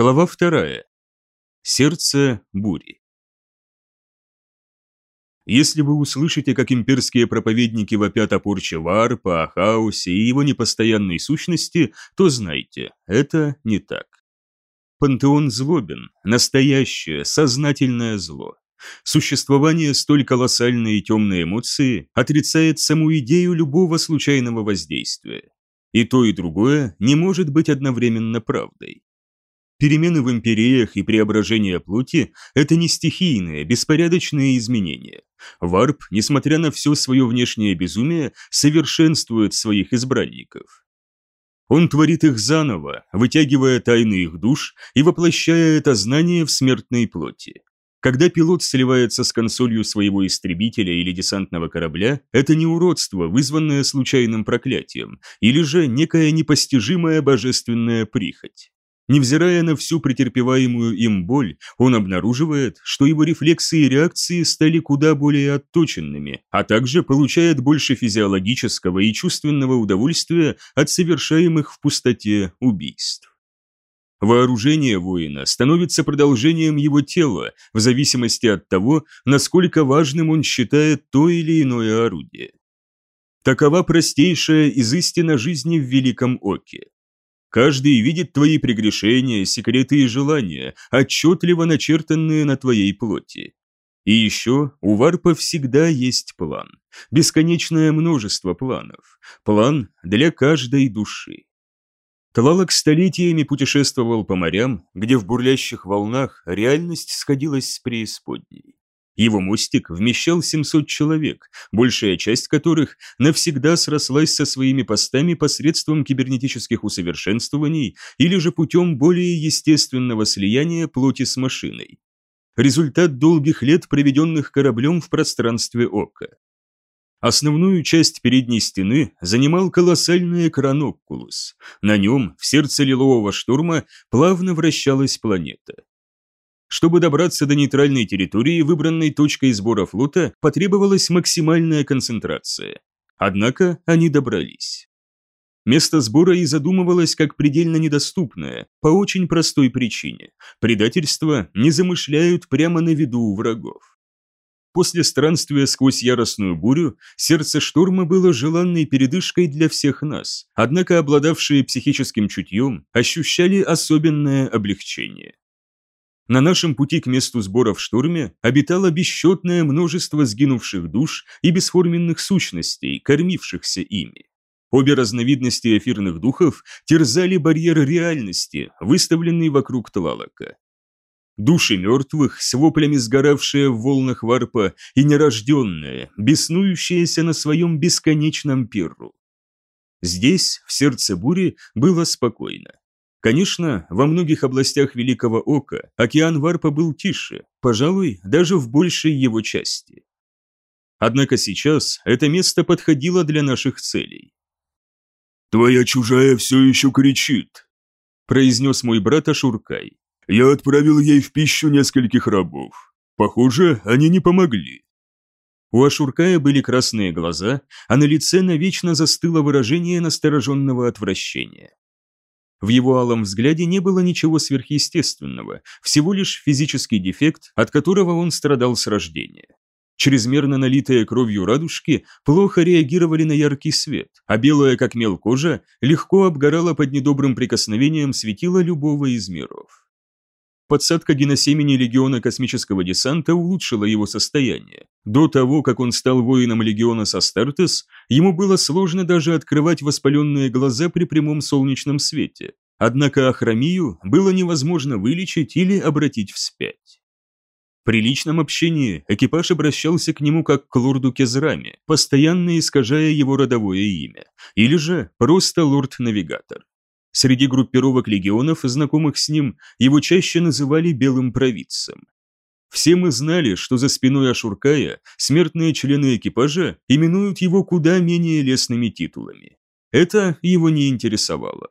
Глава вторая. Сердце бури. Если вы услышите, как имперские проповедники вопят о порче Варпа, о хаосе и его непостоянной сущности, то знайте, это не так. Пантеон злобен, настоящее, сознательное зло. Существование столь колоссальной и темной эмоции отрицает саму идею любого случайного воздействия. И то, и другое не может быть одновременно правдой. Перемены в империях и преображение плоти – это не стихийные, беспорядочные изменения. Варп, несмотря на все свое внешнее безумие, совершенствует своих избранников. Он творит их заново, вытягивая тайны их душ и воплощая это знание в смертной плоти. Когда пилот сливается с консолью своего истребителя или десантного корабля, это не уродство, вызванное случайным проклятием, или же некая непостижимая божественная прихоть. Невзирая на всю претерпеваемую им боль, он обнаруживает, что его рефлексы и реакции стали куда более отточенными, а также получает больше физиологического и чувственного удовольствия от совершаемых в пустоте убийств. Вооружение воина становится продолжением его тела в зависимости от того, насколько важным он считает то или иное орудие. Такова простейшая из истина жизни в Великом Оке. Каждый видит твои прегрешения, секреты и желания, отчетливо начертанные на твоей плоти. И еще у Варпа всегда есть план. Бесконечное множество планов. План для каждой души. Тлалок столетиями путешествовал по морям, где в бурлящих волнах реальность сходилась с преисподней. Его мостик вмещал 700 человек, большая часть которых навсегда срослась со своими постами посредством кибернетических усовершенствований или же путем более естественного слияния плоти с машиной. Результат долгих лет, проведенных кораблем в пространстве Ока. Основную часть передней стены занимал колоссальный экран Окулус. На нем, в сердце лилового штурма, плавно вращалась планета. Чтобы добраться до нейтральной территории, выбранной точкой сбора флота, потребовалась максимальная концентрация. Однако они добрались. Место сбора и задумывалось как предельно недоступное, по очень простой причине. Предательство не замышляют прямо на виду у врагов. После странствия сквозь яростную бурю, сердце шторма было желанной передышкой для всех нас, однако обладавшие психическим чутьем ощущали особенное облегчение. На нашем пути к месту сбора в штурме обитало бесчетное множество сгинувших душ и бесформенных сущностей, кормившихся ими. Обе разновидности эфирных духов терзали барьер реальности, выставленный вокруг Тлалака. Души мертвых, с воплями сгоравшие в волнах варпа, и нерожденные, беснующиеся на своем бесконечном пирру. Здесь, в сердце бури, было спокойно. Конечно, во многих областях Великого Ока океан Варпа был тише, пожалуй, даже в большей его части. Однако сейчас это место подходило для наших целей. «Твоя чужая все еще кричит», – произнес мой брат Ашуркай. «Я отправил ей в пищу нескольких рабов. Похоже, они не помогли». У Ашуркая были красные глаза, а на лице навечно застыло выражение настороженного отвращения. В его алом взгляде не было ничего сверхъестественного, всего лишь физический дефект, от которого он страдал с рождения. Чрезмерно налитые кровью радужки плохо реагировали на яркий свет, а белая как мел кожа легко обгорала под недобрым прикосновением светила любого из миров. Подсадка геносемени легиона космического десанта улучшила его состояние. До того, как он стал воином легиона Састартес, ему было сложно даже открывать воспаленные глаза при прямом солнечном свете. Однако ахромию было невозможно вылечить или обратить вспять. При личном общении экипаж обращался к нему как к лорду Кезраме, постоянно искажая его родовое имя, или же просто лорд-навигатор. Среди группировок легионов, знакомых с ним, его чаще называли белым провидцем. Все мы знали, что за спиной Ашуркая смертные члены экипажа именуют его куда менее лестными титулами. Это его не интересовало.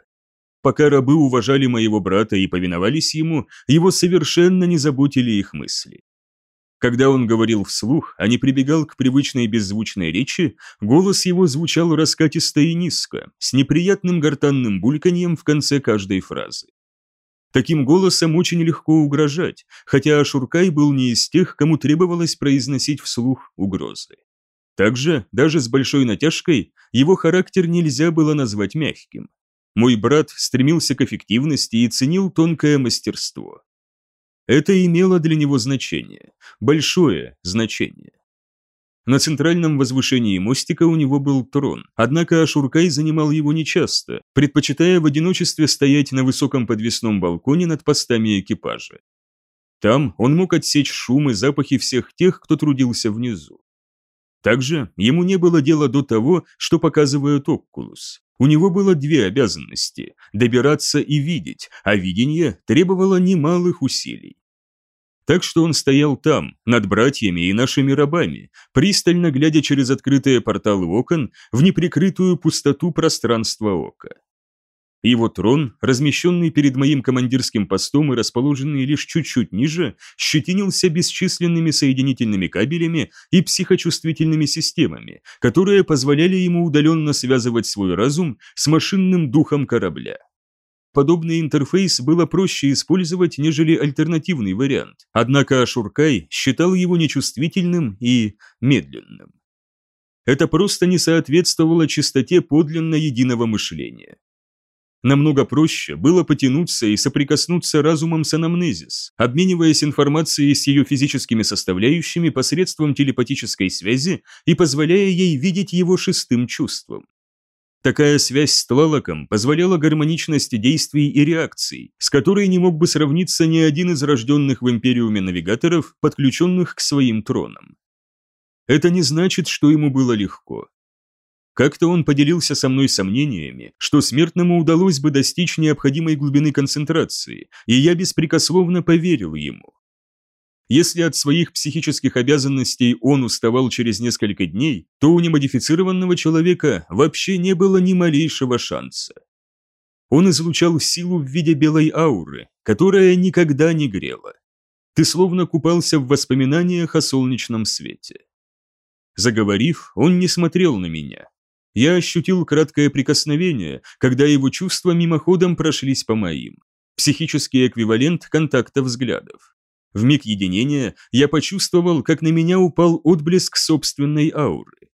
Пока рабы уважали моего брата и повиновались ему, его совершенно не заботили их мысли. Когда он говорил вслух, а не прибегал к привычной беззвучной речи, голос его звучал раскатисто и низко, с неприятным гортанным бульканьем в конце каждой фразы. Таким голосом очень легко угрожать, хотя Ашуркай был не из тех, кому требовалось произносить вслух угрозы. Также, даже с большой натяжкой, его характер нельзя было назвать мягким. Мой брат стремился к эффективности и ценил тонкое мастерство. Это имело для него значение, большое значение. На центральном возвышении мостика у него был трон, однако Ашуркай занимал его нечасто, предпочитая в одиночестве стоять на высоком подвесном балконе над постами экипажа. Там он мог отсечь шум и запахи всех тех, кто трудился внизу. Также ему не было дела до того, что показывает Оккулус. У него было две обязанности – добираться и видеть, а видение требовало немалых усилий. Так что он стоял там, над братьями и нашими рабами, пристально глядя через открытые порталы окон в неприкрытую пустоту пространства ока. Его трон, размещенный перед моим командирским постом и расположенный лишь чуть-чуть ниже, щетинился бесчисленными соединительными кабелями и психочувствительными системами, которые позволяли ему удаленно связывать свой разум с машинным духом корабля подобный интерфейс было проще использовать, нежели альтернативный вариант, однако Ашуркай считал его нечувствительным и медленным. Это просто не соответствовало чистоте подлинно единого мышления. Намного проще было потянуться и соприкоснуться разумом с анамнезис, обмениваясь информацией с ее физическими составляющими посредством телепатической связи и позволяя ей видеть его шестым чувством. Такая связь с Тлалоком позволяла гармоничности действий и реакций, с которой не мог бы сравниться ни один из рожденных в Империуме навигаторов, подключенных к своим тронам. Это не значит, что ему было легко. Как-то он поделился со мной сомнениями, что смертному удалось бы достичь необходимой глубины концентрации, и я беспрекословно поверил ему. Если от своих психических обязанностей он уставал через несколько дней, то у немодифицированного человека вообще не было ни малейшего шанса. Он излучал силу в виде белой ауры, которая никогда не грела. Ты словно купался в воспоминаниях о солнечном свете. Заговорив, он не смотрел на меня. Я ощутил краткое прикосновение, когда его чувства мимоходом прошлись по моим. Психический эквивалент контакта взглядов. В миг единения я почувствовал, как на меня упал отблеск собственной ауры.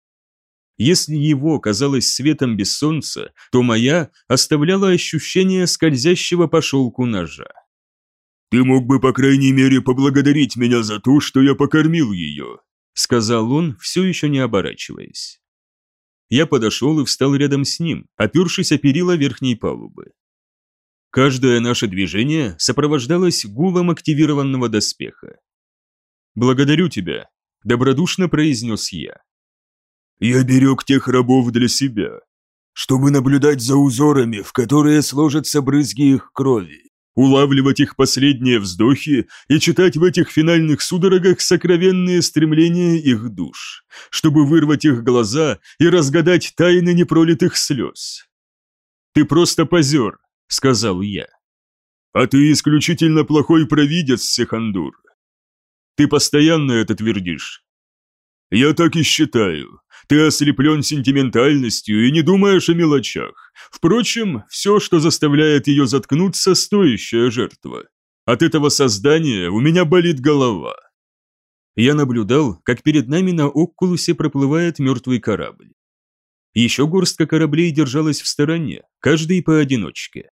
Если его казалось светом без солнца, то моя оставляла ощущение скользящего по шелку ножа. «Ты мог бы, по крайней мере, поблагодарить меня за то, что я покормил ее», сказал он, все еще не оборачиваясь. Я подошел и встал рядом с ним, опершись о перила верхней палубы. Каждое наше движение сопровождалось гулом активированного доспеха. «Благодарю тебя», – добродушно произнес я. «Я берег тех рабов для себя, чтобы наблюдать за узорами, в которые сложатся брызги их крови, улавливать их последние вздохи и читать в этих финальных судорогах сокровенные стремления их душ, чтобы вырвать их глаза и разгадать тайны непролитых слез. Ты просто позер, сказал я. «А ты исключительно плохой провидец, Сехандур. Ты постоянно это твердишь». «Я так и считаю. Ты ослеплен сентиментальностью и не думаешь о мелочах. Впрочем, все, что заставляет ее заткнуться, стоящая жертва. От этого создания у меня болит голова». Я наблюдал, как перед нами на Оккулусе проплывает мертвый корабль. Еще горстка кораблей держалась в стороне, каждый поодиночке.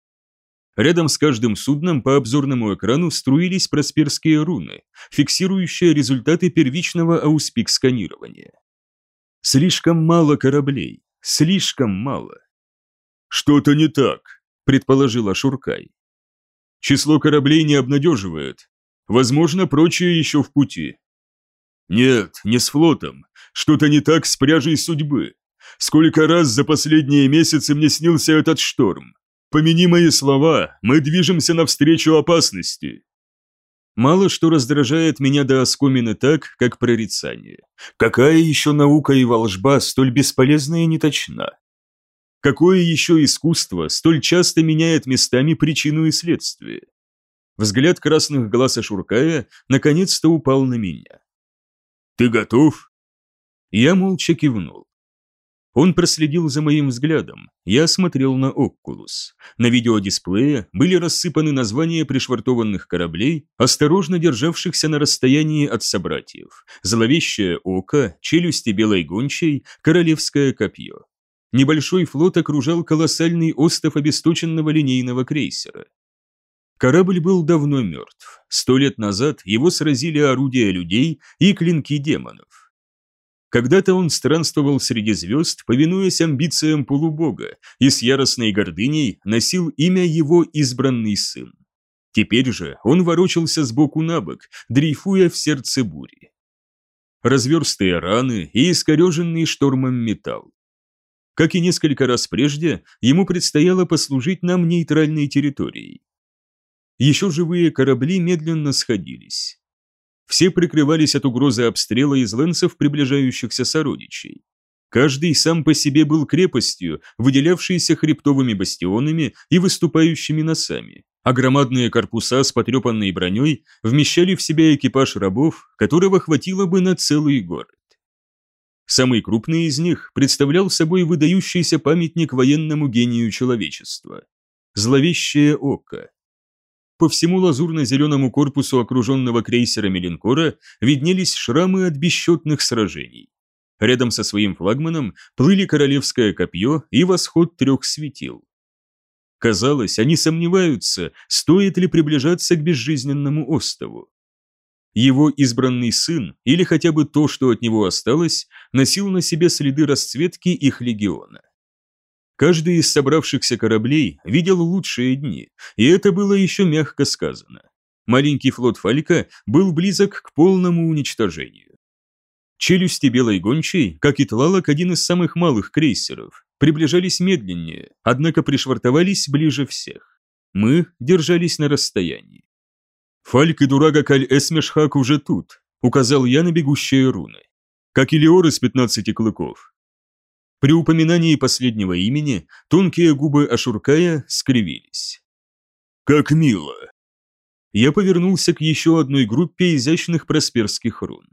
Рядом с каждым судном по обзорному экрану струились просперские руны, фиксирующие результаты первичного ауспик-сканирования. Слишком мало кораблей, слишком мало. «Что-то не так», – предположила Шуркай. «Число кораблей не обнадеживает. Возможно, прочие еще в пути». «Нет, не с флотом. Что-то не так с пряжей судьбы. Сколько раз за последние месяцы мне снился этот шторм. Помяни мои слова, мы движемся навстречу опасности. Мало что раздражает меня до оскомины так, как прорицание. Какая еще наука и волжба столь бесполезна и неточна? Какое еще искусство столь часто меняет местами причину и следствие? Взгляд красных глаз Ашуркая наконец-то упал на меня. «Ты готов?» Я молча кивнул. Он проследил за моим взглядом. Я смотрел на Окулус. На видеодисплее были рассыпаны названия пришвартованных кораблей, осторожно державшихся на расстоянии от собратьев. Зловещее око, челюсти белой гончей, королевское копье. Небольшой флот окружал колоссальный остов обесточенного линейного крейсера. Корабль был давно мертв. Сто лет назад его сразили орудия людей и клинки демонов. Когда-то он странствовал среди звезд, повинуясь амбициям полубога, и с яростной гордыней носил имя его избранный сын. Теперь же он ворочался сбоку на бок, дрейфуя в сердце бури. Разверстые раны и искореженный штормом металл. Как и несколько раз прежде, ему предстояло послужить нам нейтральной территорией. Еще живые корабли медленно сходились. Все прикрывались от угрозы обстрела из лэнсов приближающихся сородичей. Каждый сам по себе был крепостью, выделявшейся хребтовыми бастионами и выступающими носами, а громадные корпуса с потрепанной броней вмещали в себя экипаж рабов, которого хватило бы на целый город. Самый крупный из них представлял собой выдающийся памятник военному гению человечества. Зловещее око, по всему лазурно-зеленому корпусу окруженного крейсера линкора виднелись шрамы от бесчетных сражений. Рядом со своим флагманом плыли королевское копье и восход трех светил. Казалось, они сомневаются, стоит ли приближаться к безжизненному острову. Его избранный сын, или хотя бы то, что от него осталось, носил на себе следы расцветки их легиона. Каждый из собравшихся кораблей видел лучшие дни, и это было еще мягко сказано. Маленький флот Фалька был близок к полному уничтожению. Челюсти Белой Гончей, как и Тлалок, один из самых малых крейсеров, приближались медленнее, однако пришвартовались ближе всех. Мы держались на расстоянии. «Фальк и Дурага Каль Эсмешхак уже тут», — указал я на бегущие руны. «Как и Леор из пятнадцати клыков, при упоминании последнего имени тонкие губы Ашуркая скривились. «Как мило!» Я повернулся к еще одной группе изящных просперских рун.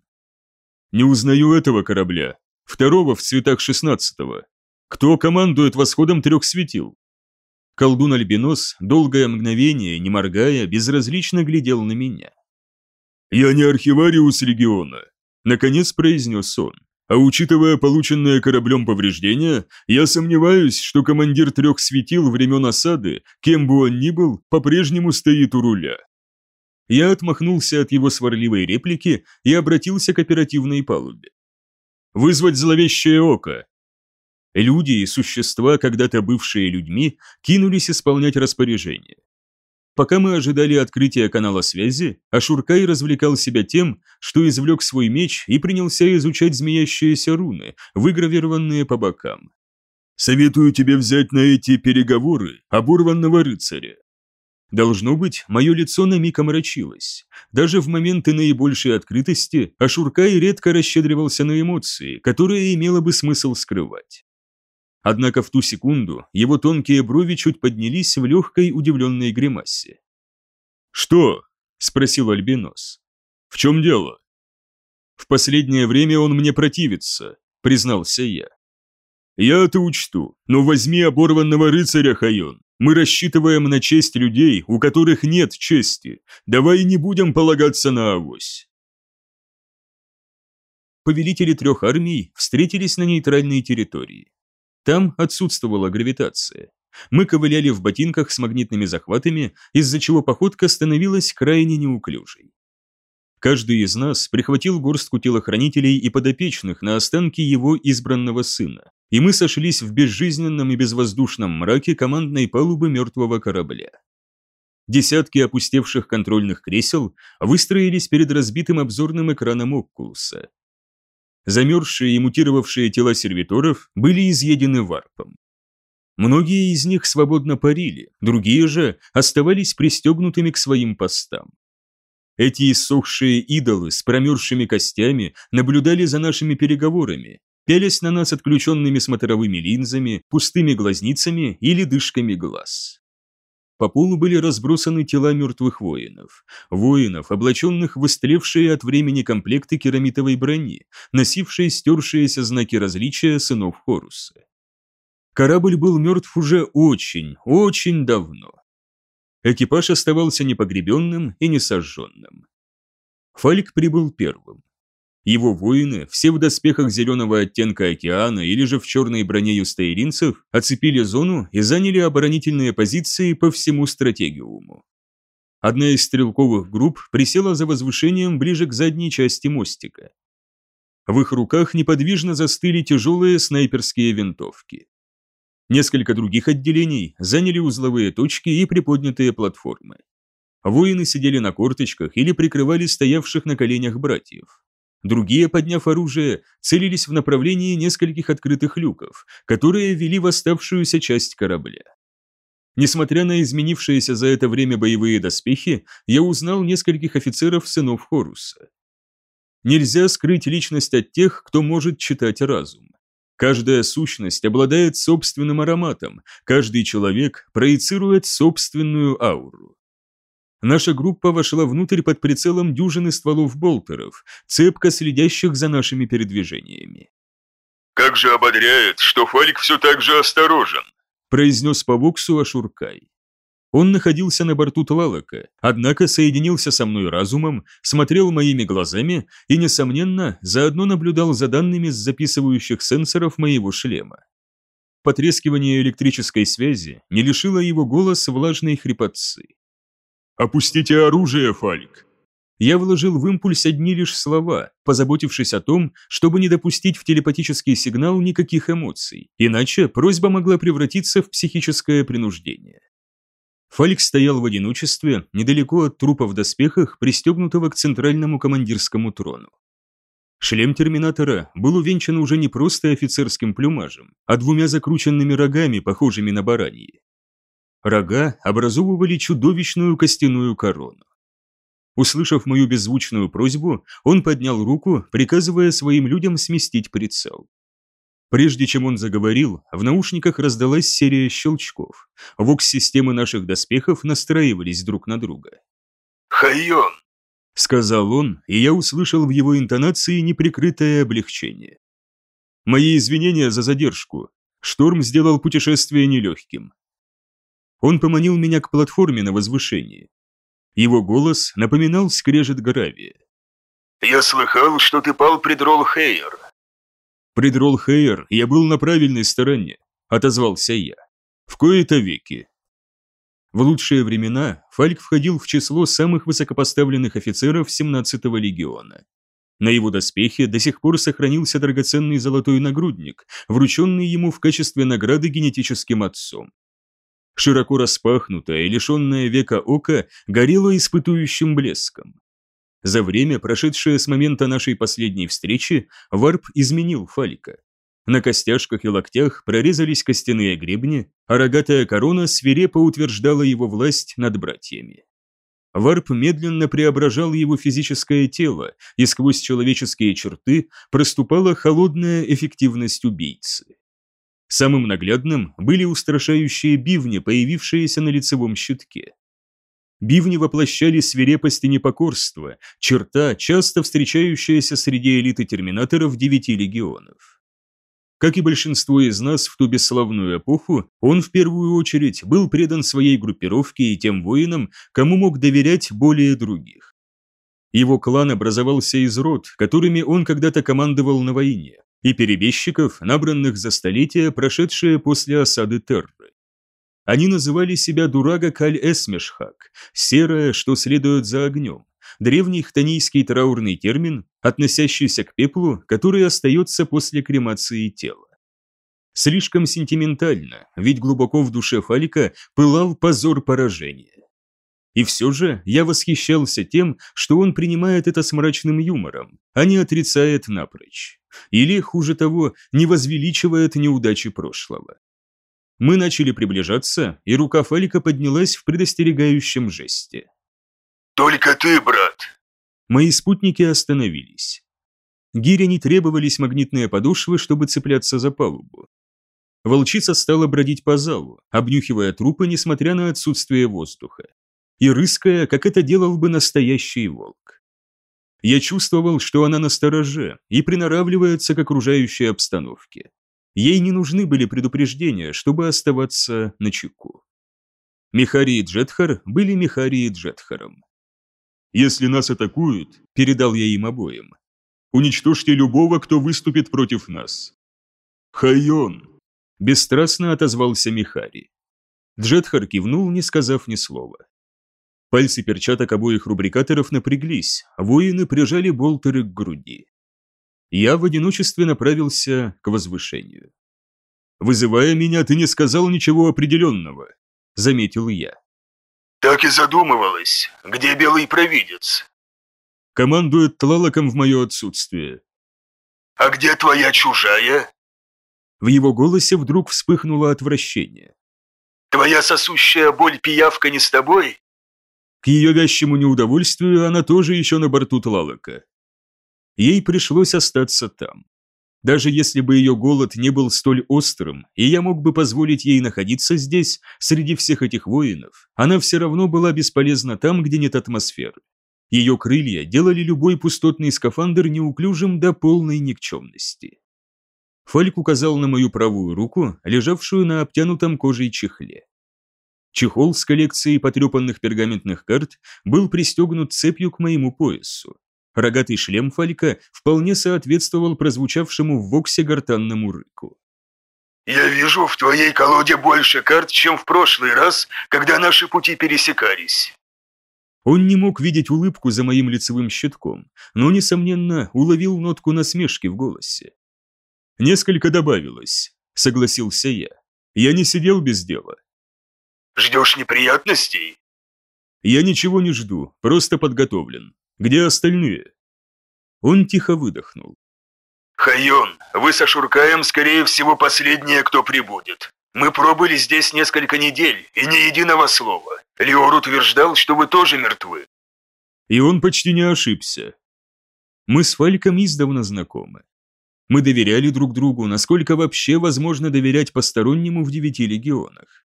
«Не узнаю этого корабля. Второго в цветах шестнадцатого. Кто командует восходом трех светил?» Колдун Альбинос долгое мгновение, не моргая, безразлично глядел на меня. «Я не архивариус легиона», — наконец произнес он. А учитывая полученное кораблем повреждения, я сомневаюсь, что командир трех светил времен осады, кем бы он ни был, по-прежнему стоит у руля. Я отмахнулся от его сварливой реплики и обратился к оперативной палубе. «Вызвать зловещее око!» Люди и существа, когда-то бывшие людьми, кинулись исполнять распоряжение. Пока мы ожидали открытия канала связи, Ашуркай развлекал себя тем, что извлек свой меч и принялся изучать змеящиеся руны, выгравированные по бокам. «Советую тебе взять на эти переговоры оборванного рыцаря». Должно быть, мое лицо на миг омрачилось. Даже в моменты наибольшей открытости Ашуркай редко расщедривался на эмоции, которые имело бы смысл скрывать. Однако в ту секунду его тонкие брови чуть поднялись в легкой удивленной гримасе. «Что?» – спросил Альбинос. «В чем дело?» «В последнее время он мне противится», – признался я. «Я это учту, но возьми оборванного рыцаря, Хайон. Мы рассчитываем на честь людей, у которых нет чести. Давай не будем полагаться на авось». Повелители трех армий встретились на нейтральной территории. Там отсутствовала гравитация. Мы ковыляли в ботинках с магнитными захватами, из-за чего походка становилась крайне неуклюжей. Каждый из нас прихватил горстку телохранителей и подопечных на останки его избранного сына, и мы сошлись в безжизненном и безвоздушном мраке командной палубы мертвого корабля. Десятки опустевших контрольных кресел выстроились перед разбитым обзорным экраном Оккулуса. Замерзшие и мутировавшие тела сервиторов были изъедены варпом. Многие из них свободно парили, другие же оставались пристегнутыми к своим постам. Эти иссохшие идолы с промерзшими костями наблюдали за нашими переговорами, пялись на нас отключенными смотровыми линзами, пустыми глазницами или дышками глаз. По полу были разбросаны тела мертвых воинов. Воинов, облаченных в истлевшие от времени комплекты керамитовой брони, носившие стершиеся знаки различия сынов Хоруса. Корабль был мертв уже очень, очень давно. Экипаж оставался непогребенным и несожженным. Фальк прибыл первым. Его воины, все в доспехах зеленого оттенка океана или же в черной броне юстаиринцев, оцепили зону и заняли оборонительные позиции по всему стратегиуму. Одна из стрелковых групп присела за возвышением ближе к задней части мостика. В их руках неподвижно застыли тяжелые снайперские винтовки. Несколько других отделений заняли узловые точки и приподнятые платформы. Воины сидели на корточках или прикрывали стоявших на коленях братьев. Другие, подняв оружие, целились в направлении нескольких открытых люков, которые вели в оставшуюся часть корабля. Несмотря на изменившиеся за это время боевые доспехи, я узнал нескольких офицеров сынов Хоруса. Нельзя скрыть личность от тех, кто может читать разум. Каждая сущность обладает собственным ароматом, каждый человек проецирует собственную ауру. Наша группа вошла внутрь под прицелом дюжины стволов болтеров, цепко следящих за нашими передвижениями. «Как же ободряет, что Фалик все так же осторожен», произнес по воксу Ашуркай. Он находился на борту Тлалака, однако соединился со мной разумом, смотрел моими глазами и, несомненно, заодно наблюдал за данными с записывающих сенсоров моего шлема. Потрескивание электрической связи не лишило его голос влажной хрипотцы. «Опустите оружие, Фалик!» Я вложил в импульс одни лишь слова, позаботившись о том, чтобы не допустить в телепатический сигнал никаких эмоций, иначе просьба могла превратиться в психическое принуждение. Фалик стоял в одиночестве, недалеко от трупа в доспехах, пристегнутого к центральному командирскому трону. Шлем Терминатора был увенчан уже не просто офицерским плюмажем, а двумя закрученными рогами, похожими на бараньи. Рога образовывали чудовищную костяную корону. Услышав мою беззвучную просьбу, он поднял руку, приказывая своим людям сместить прицел. Прежде чем он заговорил, в наушниках раздалась серия щелчков. Вокс-системы наших доспехов настраивались друг на друга. «Хайон!» — сказал он, и я услышал в его интонации неприкрытое облегчение. «Мои извинения за задержку. Шторм сделал путешествие нелегким. Он поманил меня к платформе на возвышении. Его голос напоминал скрежет гравия. «Я слыхал, что ты пал пред Ролл-Хейер». «Пред Ролл-Хейер я был на правильной стороне», — отозвался я. «В кои-то веки». В лучшие времена Фальк входил в число самых высокопоставленных офицеров 17-го легиона. На его доспехе до сих пор сохранился драгоценный золотой нагрудник, врученный ему в качестве награды генетическим отцом. Широко распахнутое и лишенное века ока горело испытующим блеском. За время, прошедшее с момента нашей последней встречи, варп изменил Фалика. На костяшках и локтях прорезались костяные гребни, а рогатая корона свирепо утверждала его власть над братьями. Варп медленно преображал его физическое тело, и сквозь человеческие черты проступала холодная эффективность убийцы. Самым наглядным были устрашающие бивни, появившиеся на лицевом щитке. Бивни воплощали свирепость и непокорство, черта, часто встречающаяся среди элиты терминаторов девяти легионов. Как и большинство из нас в ту бесславную эпоху, он в первую очередь был предан своей группировке и тем воинам, кому мог доверять более других. Его клан образовался из род, которыми он когда-то командовал на войне и перебежчиков, набранных за столетия, прошедшие после осады Терры. Они называли себя Дурага Каль-Эсмешхак, серое, что следует за огнем, древний хтонийский траурный термин, относящийся к пеплу, который остается после кремации тела. Слишком сентиментально, ведь глубоко в душе Фалика пылал позор поражения. И все же я восхищался тем, что он принимает это с мрачным юмором, а не отрицает напрочь. Или, хуже того, не возвеличивает неудачи прошлого. Мы начали приближаться, и рука Фалика поднялась в предостерегающем жесте. «Только ты, брат!» Мои спутники остановились. Гире не требовались магнитные подошвы, чтобы цепляться за палубу. Волчица стала бродить по залу, обнюхивая трупы, несмотря на отсутствие воздуха, и рыская, как это делал бы настоящий волк. Я чувствовал, что она настороже и приноравливается к окружающей обстановке. Ей не нужны были предупреждения, чтобы оставаться на чеку. Михари и Джетхар были Михари и Джетхаром. «Если нас атакуют», — передал я им обоим, — «уничтожьте любого, кто выступит против нас». «Хайон», Бесстрастно отозвался Михари. Джетхар кивнул, не сказав ни слова. Пальцы перчаток обоих рубрикаторов напряглись, воины прижали болтеры к груди. Я в одиночестве направился к возвышению. «Вызывая меня, ты не сказал ничего определенного», — заметил я. «Так и задумывалась. Где белый провидец?» «Командует Тлалоком в мое отсутствие». «А где твоя чужая?» В его голосе вдруг вспыхнуло отвращение. «Твоя сосущая боль пиявка не с тобой?» К ее вящему неудовольствию она тоже еще на борту Тлалока. Ей пришлось остаться там. Даже если бы ее голод не был столь острым, и я мог бы позволить ей находиться здесь, среди всех этих воинов, она все равно была бесполезна там, где нет атмосферы. Ее крылья делали любой пустотный скафандр неуклюжим до полной никчемности. Фальк указал на мою правую руку, лежавшую на обтянутом кожей чехле. Чехол с коллекцией потрепанных пергаментных карт был пристегнут цепью к моему поясу. Рогатый шлем Фалька вполне соответствовал прозвучавшему в воксе гортанному рыку. «Я вижу в твоей колоде больше карт, чем в прошлый раз, когда наши пути пересекались». Он не мог видеть улыбку за моим лицевым щитком, но, несомненно, уловил нотку насмешки в голосе. Несколько добавилось, согласился я. Я не сидел без дела. Ждешь неприятностей? Я ничего не жду, просто подготовлен. Где остальные? Он тихо выдохнул. Хайон, вы со Шуркаем, скорее всего, последние, кто прибудет. Мы пробыли здесь несколько недель, и ни единого слова. Леор утверждал, что вы тоже мертвы. И он почти не ошибся. Мы с Фальком издавна знакомы. Мы доверяли друг другу, насколько вообще возможно доверять постороннему в девяти легионах.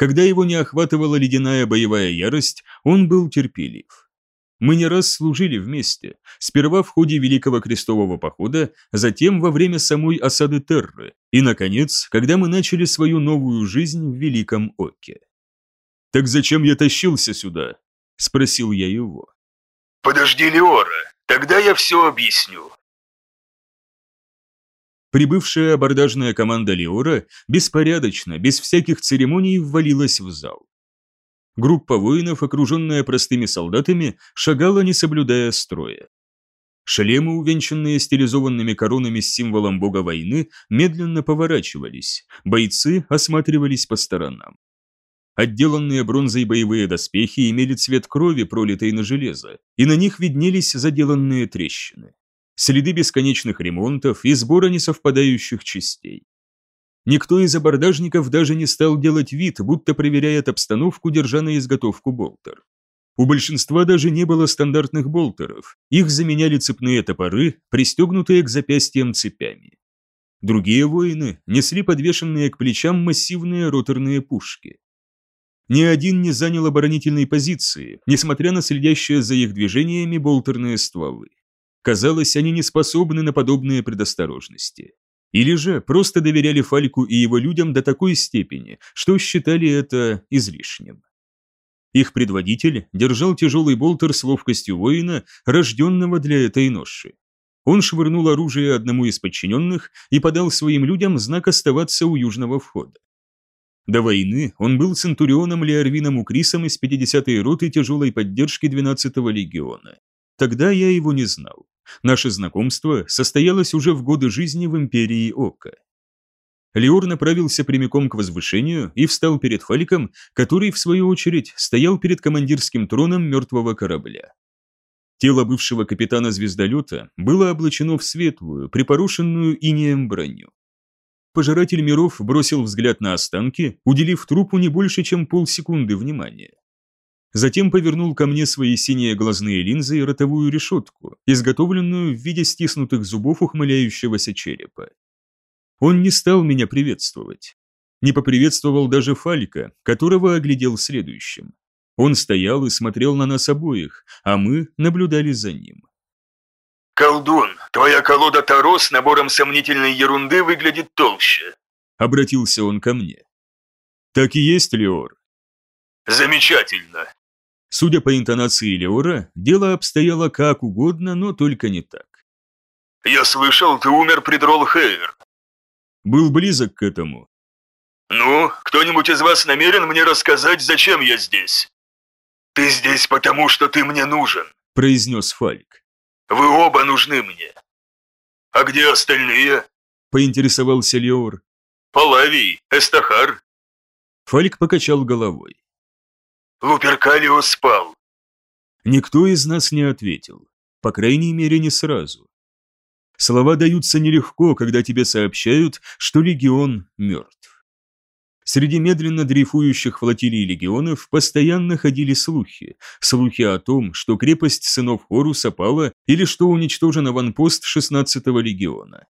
Когда его не охватывала ледяная боевая ярость, он был терпелив. Мы не раз служили вместе, сперва в ходе Великого Крестового Похода, затем во время самой осады Терры, и, наконец, когда мы начали свою новую жизнь в Великом Оке. «Так зачем я тащился сюда?» – спросил я его. «Подожди, Леора, тогда я все объясню. Прибывшая абордажная команда Леора беспорядочно, без всяких церемоний ввалилась в зал. Группа воинов, окруженная простыми солдатами, шагала, не соблюдая строя. Шлемы, увенчанные стилизованными коронами с символом бога войны, медленно поворачивались, бойцы осматривались по сторонам. Отделанные бронзой боевые доспехи имели цвет крови, пролитой на железо, и на них виднелись заделанные трещины следы бесконечных ремонтов и сбора несовпадающих частей. Никто из абордажников даже не стал делать вид, будто проверяет обстановку, держа на изготовку болтер. У большинства даже не было стандартных болтеров, их заменяли цепные топоры, пристегнутые к запястьям цепями. Другие воины несли подвешенные к плечам массивные роторные пушки. Ни один не занял оборонительной позиции, несмотря на следящие за их движениями болтерные стволы. Казалось, они не способны на подобные предосторожности. Или же просто доверяли Фальку и его людям до такой степени, что считали это излишним. Их предводитель держал тяжелый болтер с ловкостью воина, рожденного для этой ноши. Он швырнул оружие одному из подчиненных и подал своим людям знак оставаться у южного входа. До войны он был центурионом Леорвином Укрисом из 50-й роты тяжелой поддержки 12-го легиона. Тогда я его не знал. Наше знакомство состоялось уже в годы жизни в Империи Ока. Леор направился прямиком к возвышению и встал перед Фаликом, который, в свою очередь, стоял перед командирским троном мертвого корабля. Тело бывшего капитана звездолета было облачено в светлую, припорошенную инеем броню. Пожиратель миров бросил взгляд на останки, уделив трупу не больше, чем полсекунды внимания. Затем повернул ко мне свои синие глазные линзы и ротовую решетку, изготовленную в виде стиснутых зубов ухмыляющегося черепа. Он не стал меня приветствовать. Не поприветствовал даже Фалька, которого оглядел следующим. Он стоял и смотрел на нас обоих, а мы наблюдали за ним. «Колдун, твоя колода Таро с набором сомнительной ерунды выглядит толще», — обратился он ко мне. «Так и есть, Леор». «Замечательно». Судя по интонации Леора, дело обстояло как угодно, но только не так. «Я слышал, ты умер при Дролхейр». «Был близок к этому». «Ну, кто-нибудь из вас намерен мне рассказать, зачем я здесь?» «Ты здесь потому, что ты мне нужен», — произнес Фальк. «Вы оба нужны мне». «А где остальные?» — поинтересовался Леор. «Палавий, Эстахар». Фальк покачал головой. «Луперкалио спал». Никто из нас не ответил. По крайней мере, не сразу. Слова даются нелегко, когда тебе сообщают, что легион мертв. Среди медленно дрейфующих флотилий легионов постоянно ходили слухи. Слухи о том, что крепость сынов Хоруса пала или что уничтожен аванпост 16-го легиона.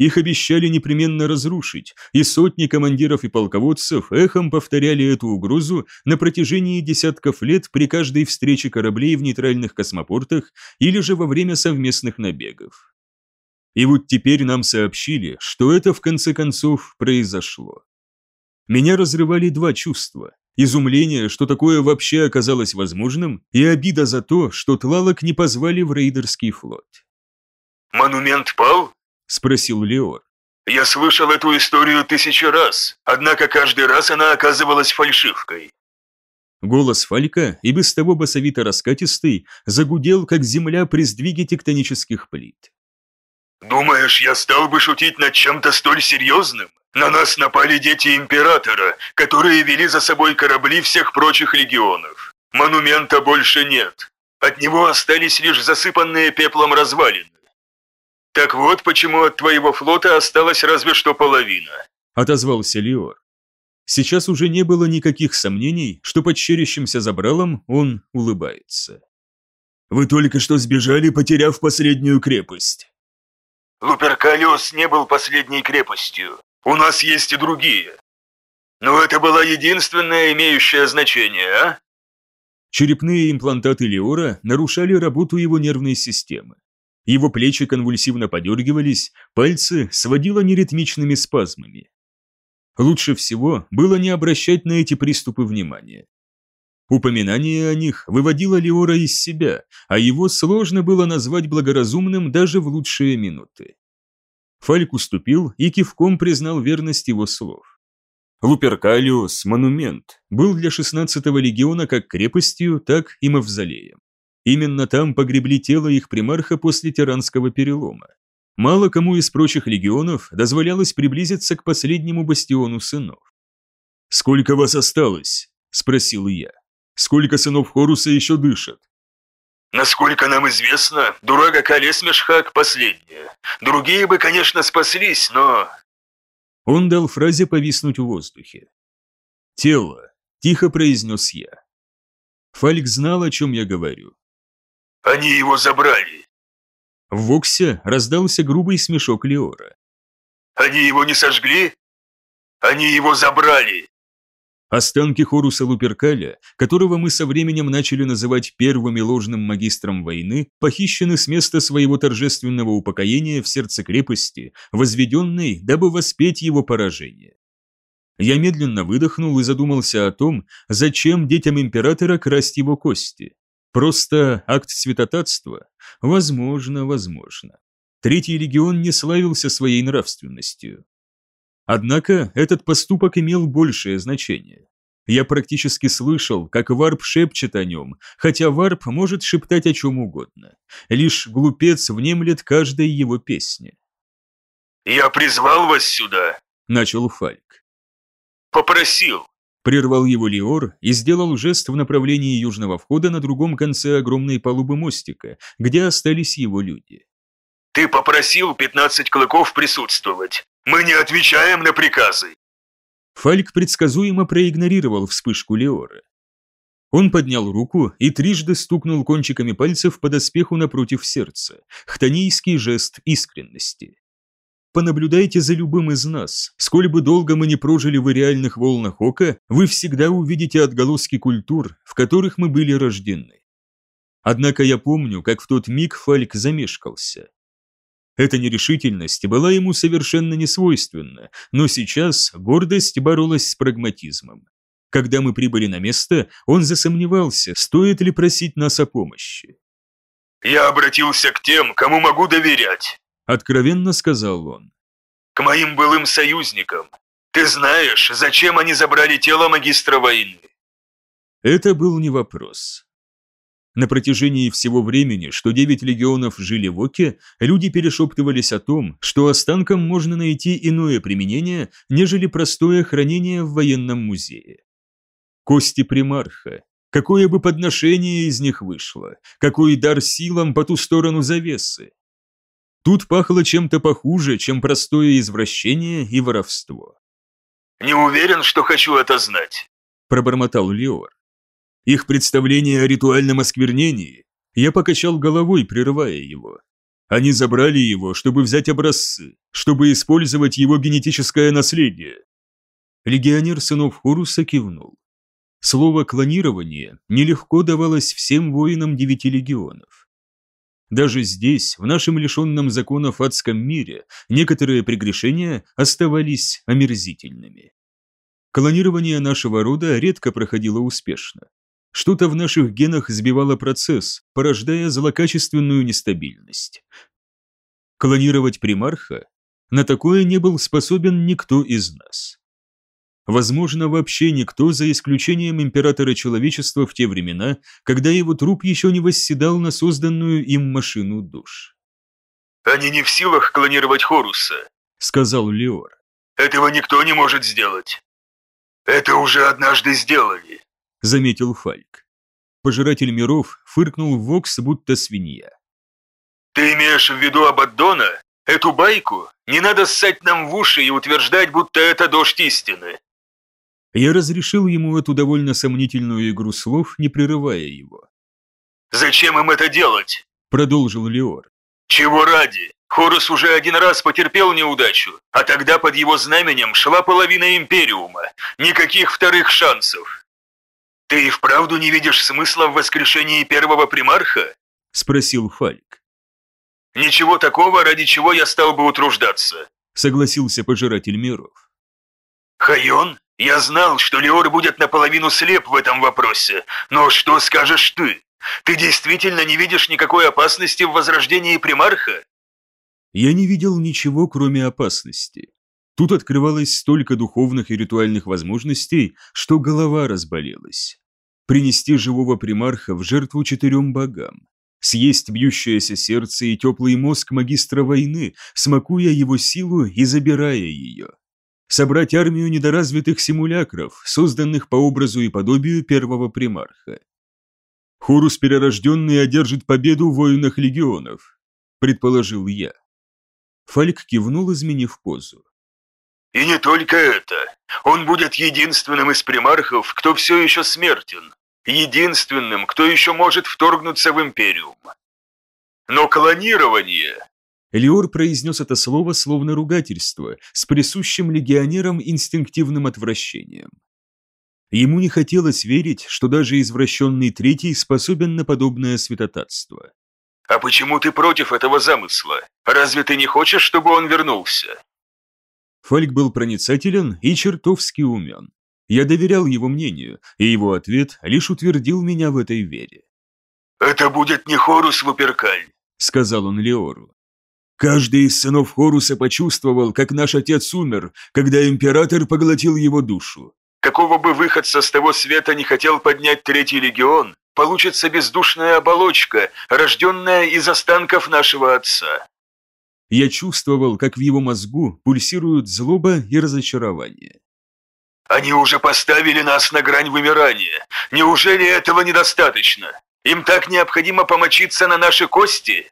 Их обещали непременно разрушить, и сотни командиров и полководцев эхом повторяли эту угрозу на протяжении десятков лет при каждой встрече кораблей в нейтральных космопортах или же во время совместных набегов. И вот теперь нам сообщили, что это в конце концов произошло. Меня разрывали два чувства. Изумление, что такое вообще оказалось возможным, и обида за то, что Тлалок не позвали в рейдерский флот. «Монумент пал?» Спросил Леор. «Я слышал эту историю тысячи раз, однако каждый раз она оказывалась фальшивкой». Голос Фалька, и без того басовито-раскатистый, загудел, как земля при сдвиге тектонических плит. «Думаешь, я стал бы шутить над чем-то столь серьезным? На нас напали дети Императора, которые вели за собой корабли всех прочих легионов. Монумента больше нет. От него остались лишь засыпанные пеплом развалины. «Так вот, почему от твоего флота осталась разве что половина», — отозвался Леор. Сейчас уже не было никаких сомнений, что под щерящимся забралом он улыбается. «Вы только что сбежали, потеряв последнюю крепость». «Луперкалиос не был последней крепостью. У нас есть и другие. Но это была единственная имеющая значение, а?» Черепные имплантаты Леора нарушали работу его нервной системы. Его плечи конвульсивно подергивались, пальцы сводило неритмичными спазмами. Лучше всего было не обращать на эти приступы внимания. Упоминание о них выводило Леора из себя, а его сложно было назвать благоразумным даже в лучшие минуты. Фальк уступил и кивком признал верность его слов. Луперкалиус, монумент, был для 16-го легиона как крепостью, так и мавзолеем. Именно там погребли тело их примарха после Тиранского перелома. Мало кому из прочих легионов дозволялось приблизиться к последнему бастиону сынов. «Сколько вас осталось?» – спросил я. «Сколько сынов Хоруса еще дышат?» «Насколько нам известно, дурага Калесмешхак последняя. Другие бы, конечно, спаслись, но...» Он дал фразе повиснуть в воздухе. «Тело», – тихо произнес я. Фальк знал, о чем я говорю. Они его забрали. В Воксе раздался грубый смешок Леора. Они его не сожгли? Они его забрали. Останки Хоруса Луперкаля, которого мы со временем начали называть первым и ложным магистром войны, похищены с места своего торжественного упокоения в сердце крепости, возведенной, дабы воспеть его поражение. Я медленно выдохнул и задумался о том, зачем детям императора красть его кости. Просто акт святотатства? Возможно, возможно. Третий легион не славился своей нравственностью. Однако этот поступок имел большее значение. Я практически слышал, как Варп шепчет о нем, хотя Варп может шептать о чем угодно. Лишь глупец внемлет каждой его песне. «Я призвал вас сюда», — начал Фальк. «Попросил, Прервал его Леор и сделал жест в направлении южного входа на другом конце огромной палубы мостика, где остались его люди. «Ты попросил пятнадцать клыков присутствовать. Мы не отвечаем на приказы!» Фальк предсказуемо проигнорировал вспышку Леора. Он поднял руку и трижды стукнул кончиками пальцев по доспеху напротив сердца, хтонийский жест искренности. Понаблюдайте за любым из нас. Сколь бы долго мы не прожили в реальных волнах ока, вы всегда увидите отголоски культур, в которых мы были рождены. Однако я помню, как в тот миг Фальк замешкался. Эта нерешительность была ему совершенно не свойственна, но сейчас гордость боролась с прагматизмом. Когда мы прибыли на место, он засомневался, стоит ли просить нас о помощи. «Я обратился к тем, кому могу доверять», — откровенно сказал он. «К моим былым союзникам. Ты знаешь, зачем они забрали тело магистра войны?» Это был не вопрос. На протяжении всего времени, что девять легионов жили в Оке, люди перешептывались о том, что останкам можно найти иное применение, нежели простое хранение в военном музее. Кости примарха. Какое бы подношение из них вышло, какой дар силам по ту сторону завесы. Тут пахло чем-то похуже, чем простое извращение и воровство. «Не уверен, что хочу это знать», – пробормотал Леор. Их представление о ритуальном осквернении. Я покачал головой, прерывая его. Они забрали его, чтобы взять образцы, чтобы использовать его генетическое наследие. Легионер сынов Хоруса кивнул. Слово «клонирование» нелегко давалось всем воинам девяти легионов. Даже здесь, в нашем лишенном законов адском мире, некоторые прегрешения оставались омерзительными. Клонирование нашего рода редко проходило успешно. Что-то в наших генах сбивало процесс, порождая злокачественную нестабильность. Клонировать примарха? На такое не был способен никто из нас. Возможно, вообще никто, за исключением императора человечества в те времена, когда его труп еще не восседал на созданную им машину душ. «Они не в силах клонировать Хоруса», — сказал Леор. «Этого никто не может сделать. Это уже однажды сделали. — заметил Фальк. Пожиратель миров фыркнул в вокс, будто свинья. «Ты имеешь в виду Абаддона? Эту байку? Не надо ссать нам в уши и утверждать, будто это дождь истины!» Я разрешил ему эту довольно сомнительную игру слов, не прерывая его. «Зачем им это делать?» — продолжил Леор. «Чего ради? Хорус уже один раз потерпел неудачу, а тогда под его знаменем шла половина Империума. Никаких вторых шансов. «Ты и вправду не видишь смысла в воскрешении первого примарха?» – спросил Фальк. «Ничего такого, ради чего я стал бы утруждаться», – согласился пожиратель миров. «Хайон, я знал, что Леор будет наполовину слеп в этом вопросе, но что скажешь ты? Ты действительно не видишь никакой опасности в возрождении примарха?» Я не видел ничего, кроме опасности. Тут открывалось столько духовных и ритуальных возможностей, что голова разболелась принести живого примарха в жертву четырем богам, съесть бьющееся сердце и теплый мозг магистра войны, смакуя его силу и забирая ее, собрать армию недоразвитых симулякров, созданных по образу и подобию первого примарха. Хорус перерожденный одержит победу в воинах легионов, предположил я. Фальк кивнул, изменив позу. «И не только это. Он будет единственным из примархов, кто все еще смертен единственным, кто еще может вторгнуться в Империум. Но клонирование... Элиор произнес это слово словно ругательство, с присущим легионерам инстинктивным отвращением. Ему не хотелось верить, что даже извращенный третий способен на подобное святотатство. «А почему ты против этого замысла? Разве ты не хочешь, чтобы он вернулся?» Фальк был проницателен и чертовски умен. Я доверял его мнению, и его ответ лишь утвердил меня в этой вере. «Это будет не Хорус Вуперкаль», — сказал он Леору. «Каждый из сынов Хоруса почувствовал, как наш отец умер, когда император поглотил его душу. Какого бы выходца с того света не хотел поднять Третий Легион, получится бездушная оболочка, рожденная из останков нашего отца». Я чувствовал, как в его мозгу пульсируют злоба и разочарование. Они уже поставили нас на грань вымирания. Неужели этого недостаточно? Им так необходимо помочиться на наши кости?»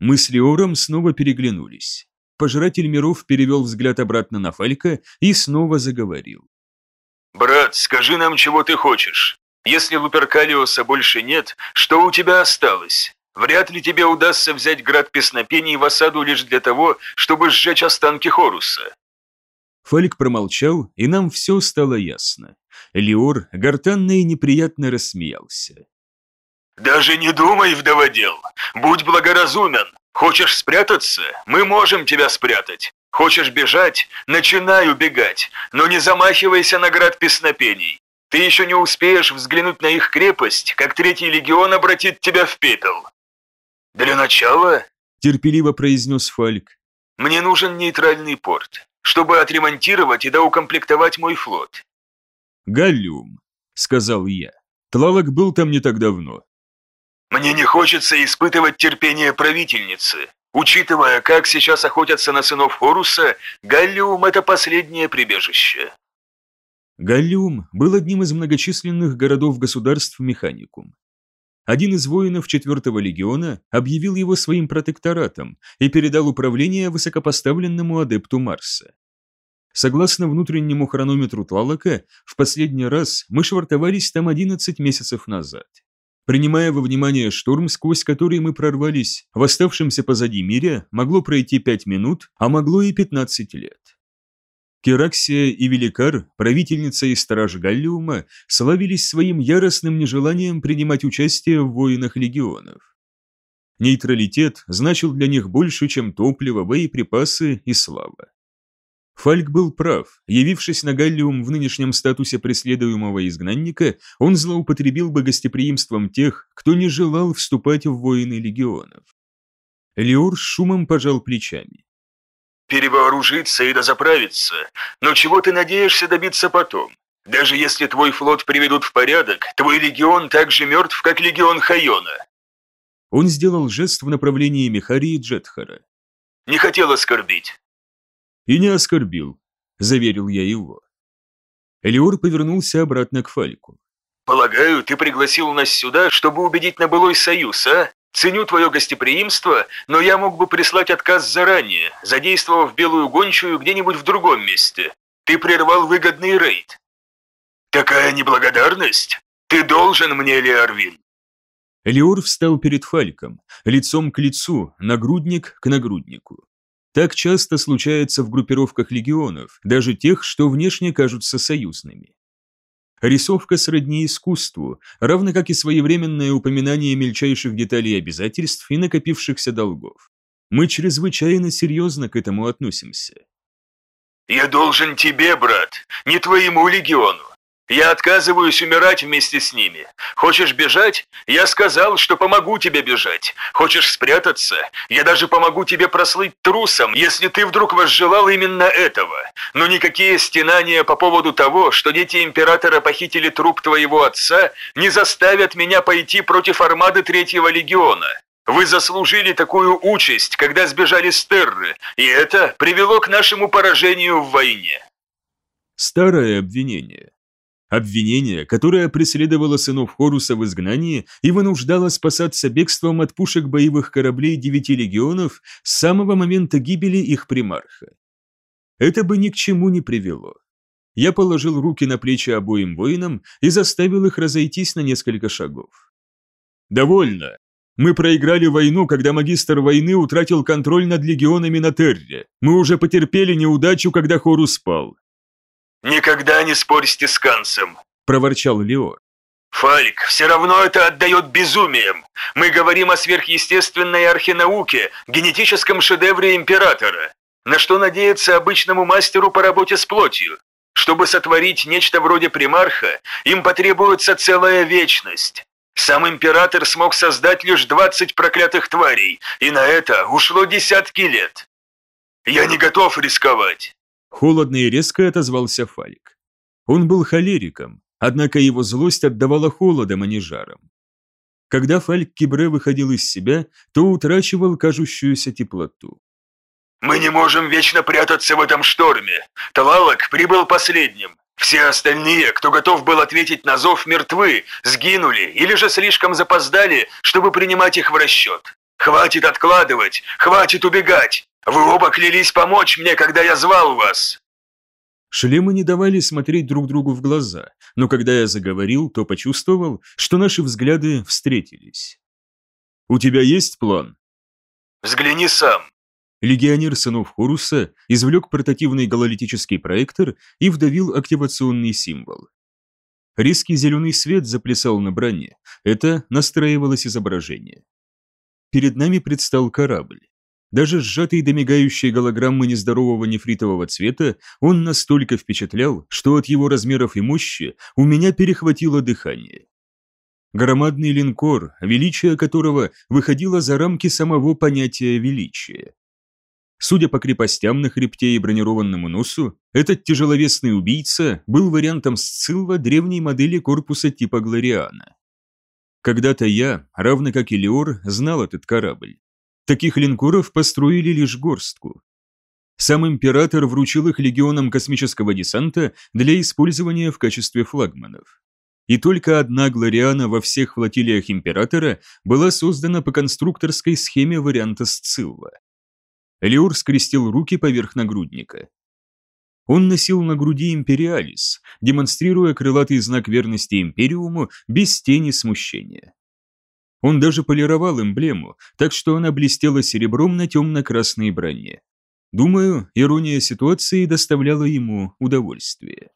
Мы с Леором снова переглянулись. Пожиратель миров перевел взгляд обратно на Фалька и снова заговорил. «Брат, скажи нам, чего ты хочешь. Если Луперкалиоса больше нет, что у тебя осталось? Вряд ли тебе удастся взять град песнопений в осаду лишь для того, чтобы сжечь останки Хоруса». Фалик промолчал, и нам все стало ясно. Леор гортанно и неприятно рассмеялся. «Даже не думай, вдоводел! Будь благоразумен! Хочешь спрятаться? Мы можем тебя спрятать! Хочешь бежать? Начинай убегать, но не замахивайся на град песнопений! Ты еще не успеешь взглянуть на их крепость, как Третий Легион обратит тебя в пепел!» «Для начала», — терпеливо произнес Фальк, — «мне нужен нейтральный порт, чтобы отремонтировать и доукомплектовать мой флот». «Галлиум», — сказал я. Тлалок был там не так давно. «Мне не хочется испытывать терпение правительницы. Учитывая, как сейчас охотятся на сынов Хоруса, Галлиум — это последнее прибежище». Галлиум был одним из многочисленных городов-государств Механикум. Один из воинов 4-го легиона объявил его своим протекторатом и передал управление высокопоставленному адепту Марса. Согласно внутреннему хронометру Тлалака, в последний раз мы швартовались там 11 месяцев назад. Принимая во внимание шторм, сквозь который мы прорвались, в оставшемся позади мире могло пройти 5 минут, а могло и 15 лет. Кераксия и Великар, правительница и страж Галлиума, славились своим яростным нежеланием принимать участие в войнах легионов. Нейтралитет значил для них больше, чем топливо, боеприпасы и слава. Фальк был прав. Явившись на Галлиум в нынешнем статусе преследуемого изгнанника, он злоупотребил бы гостеприимством тех, кто не желал вступать в войны легионов. Леор с шумом пожал плечами перевооружиться и дозаправиться, но чего ты надеешься добиться потом? Даже если твой флот приведут в порядок, твой легион так же мертв, как легион Хайона». Он сделал жест в направлении Михарии Джетхара. «Не хотел оскорбить». «И не оскорбил», — заверил я его. Элиор повернулся обратно к Фальку. «Полагаю, ты пригласил нас сюда, чтобы убедить на былой союз, а? Ценю твое гостеприимство, но я мог бы прислать отказ заранее, задействовав белую гончую где-нибудь в другом месте. Ты прервал выгодный рейд. Такая неблагодарность? Ты должен мне, Леорвиль. Элиор встал перед Фальком, лицом к лицу, нагрудник к нагруднику. Так часто случается в группировках легионов, даже тех, что внешне кажутся союзными. Рисовка сродни искусству, равно как и своевременное упоминание мельчайших деталей обязательств и накопившихся долгов. Мы чрезвычайно серьезно к этому относимся. «Я должен тебе, брат, не твоему легиону. Я отказываюсь умирать вместе с ними. Хочешь бежать? Я сказал, что помогу тебе бежать. Хочешь спрятаться? Я даже помогу тебе прослыть трусом, если ты вдруг возжелал именно этого. Но никакие стенания по поводу того, что дети Императора похитили труп твоего отца, не заставят меня пойти против армады Третьего Легиона. Вы заслужили такую участь, когда сбежали с Терры, и это привело к нашему поражению в войне. Старое обвинение. Обвинение, которое преследовало сынов Хоруса в изгнании и вынуждало спасаться бегством от пушек боевых кораблей девяти легионов с самого момента гибели их примарха. Это бы ни к чему не привело. Я положил руки на плечи обоим воинам и заставил их разойтись на несколько шагов. «Довольно. Мы проиграли войну, когда магистр войны утратил контроль над легионами на Терре. Мы уже потерпели неудачу, когда Хорус спал. «Никогда не спорь с Тисканцем», – проворчал Леор. «Фалик, все равно это отдает безумием. Мы говорим о сверхъестественной архинауке, генетическом шедевре Императора. На что надеяться обычному мастеру по работе с плотью? Чтобы сотворить нечто вроде примарха, им потребуется целая вечность. Сам Император смог создать лишь 20 проклятых тварей, и на это ушло десятки лет. Я не готов рисковать. Холодно и резко отозвался Фалик. Он был холериком, однако его злость отдавала холодом, а не жаром. Когда Фальк Кибре выходил из себя, то утрачивал кажущуюся теплоту. «Мы не можем вечно прятаться в этом шторме. Талалок прибыл последним. Все остальные, кто готов был ответить на зов, мертвы, сгинули или же слишком запоздали, чтобы принимать их в расчет. Хватит откладывать, хватит убегать. Вы оба клялись помочь мне, когда я звал вас!» Шлемы не давали смотреть друг другу в глаза, но когда я заговорил, то почувствовал, что наши взгляды встретились. У тебя есть план? Взгляни сам. Легионер сынов Хоруса извлек портативный гололитический проектор и вдавил активационный символ. Резкий зеленый свет заплясал на броне, это настраивалось изображение. Перед нами предстал корабль. Даже сжатый до мигающей голограммы нездорового нефритового цвета, он настолько впечатлял, что от его размеров и мощи у меня перехватило дыхание. Громадный линкор, величие которого выходило за рамки самого понятия величия. Судя по крепостям на хребте и бронированному носу, этот тяжеловесный убийца был вариантом Сцилла древней модели корпуса типа Глориана. Когда-то я, равно как и Леор, знал этот корабль. Таких линкоров построили лишь горстку. Сам император вручил их легионам космического десанта для использования в качестве флагманов. И только одна Глориана во всех флотилиях императора была создана по конструкторской схеме варианта Сцилла. Леор скрестил руки поверх нагрудника. Он носил на груди империалис, демонстрируя крылатый знак верности Империуму без тени смущения. Он даже полировал эмблему, так что она блестела серебром на темно-красной броне. Думаю, ирония ситуации доставляла ему удовольствие.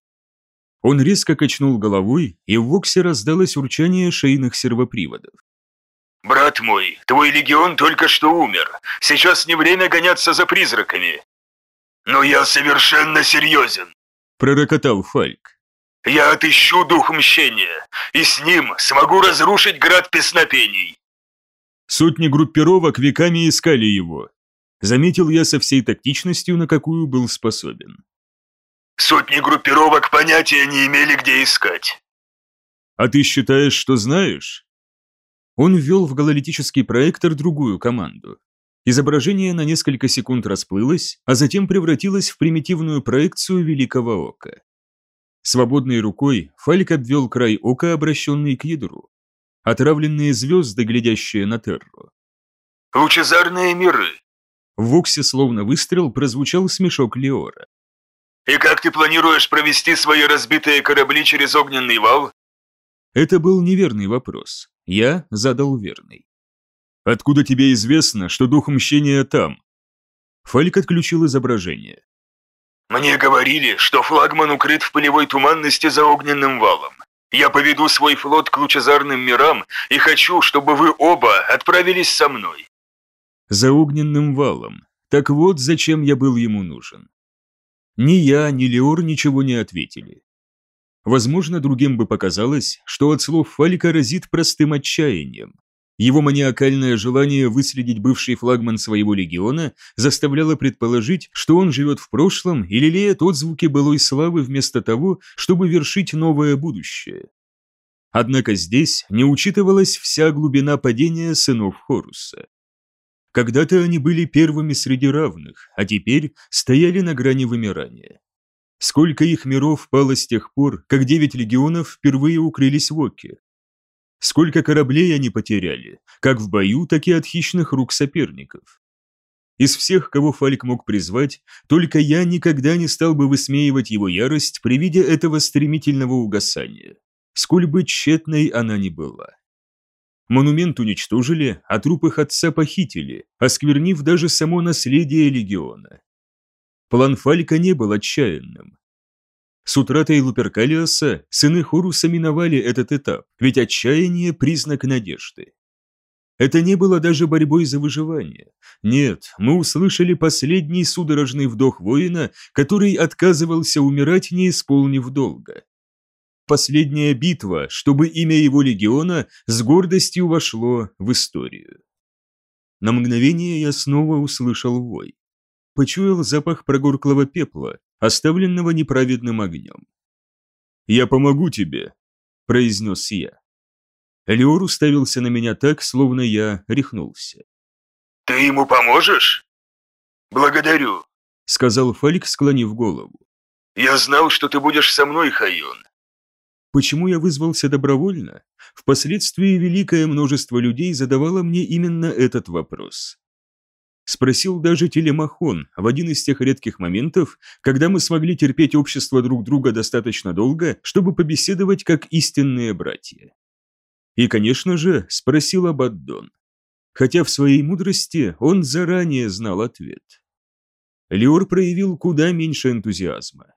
Он резко качнул головой, и в Воксе раздалось урчание шейных сервоприводов. «Брат мой, твой легион только что умер. Сейчас не время гоняться за призраками». «Но я совершенно серьезен», – пророкотал Фальк. «Я отыщу дух мщения, и с ним смогу разрушить град песнопений». Сотни группировок веками искали его. Заметил я со всей тактичностью, на какую был способен. Сотни группировок понятия не имели, где искать. А ты считаешь, что знаешь? Он ввел в гололитический проектор другую команду. Изображение на несколько секунд расплылось, а затем превратилось в примитивную проекцию Великого Ока. Свободной рукой Фальк обвел край ока, обращенный к ядру. Отравленные звезды, глядящие на Терру. «Лучезарные миры!» В Воксе, словно выстрел, прозвучал смешок Леора. «И как ты планируешь провести свои разбитые корабли через огненный вал?» Это был неверный вопрос. Я задал верный. «Откуда тебе известно, что дух мщения там?» Фальк отключил изображение. «Мне говорили, что флагман укрыт в пылевой туманности за огненным валом. Я поведу свой флот к лучезарным мирам и хочу, чтобы вы оба отправились со мной». За огненным валом. Так вот, зачем я был ему нужен. Ни я, ни Леор ничего не ответили. Возможно, другим бы показалось, что от слов Фалика разит простым отчаянием. Его маниакальное желание выследить бывший флагман своего легиона заставляло предположить, что он живет в прошлом и лелеет отзвуки былой славы вместо того, чтобы вершить новое будущее. Однако здесь не учитывалась вся глубина падения сынов Хоруса. Когда-то они были первыми среди равных, а теперь стояли на грани вымирания. Сколько их миров пало с тех пор, как девять легионов впервые укрылись в Оке? Сколько кораблей они потеряли, как в бою, так и от хищных рук соперников? Из всех, кого Фальк мог призвать, только я никогда не стал бы высмеивать его ярость при виде этого стремительного угасания, сколь бы тщетной она ни была. Монумент уничтожили, а труп их отца похитили, осквернив даже само наследие легиона. План Фалька не был отчаянным. С утратой Луперкалиоса сыны Хоруса миновали этот этап, ведь отчаяние – признак надежды. Это не было даже борьбой за выживание. Нет, мы услышали последний судорожный вдох воина, который отказывался умирать, не исполнив долга последняя битва, чтобы имя его легиона с гордостью вошло в историю. На мгновение я снова услышал вой. Почуял запах прогорклого пепла, оставленного неправедным огнем. «Я помогу тебе», – произнес я. Леор уставился на меня так, словно я рехнулся. «Ты ему поможешь?» «Благодарю», – сказал Фалик, склонив голову. «Я знал, что ты будешь со мной, Хайон. Почему я вызвался добровольно? Впоследствии великое множество людей задавало мне именно этот вопрос. Спросил даже Телемахон в один из тех редких моментов, когда мы смогли терпеть общество друг друга достаточно долго, чтобы побеседовать как истинные братья. И, конечно же, спросил Абаддон. хотя в своей мудрости он заранее знал ответ. Леор проявил куда меньше энтузиазма.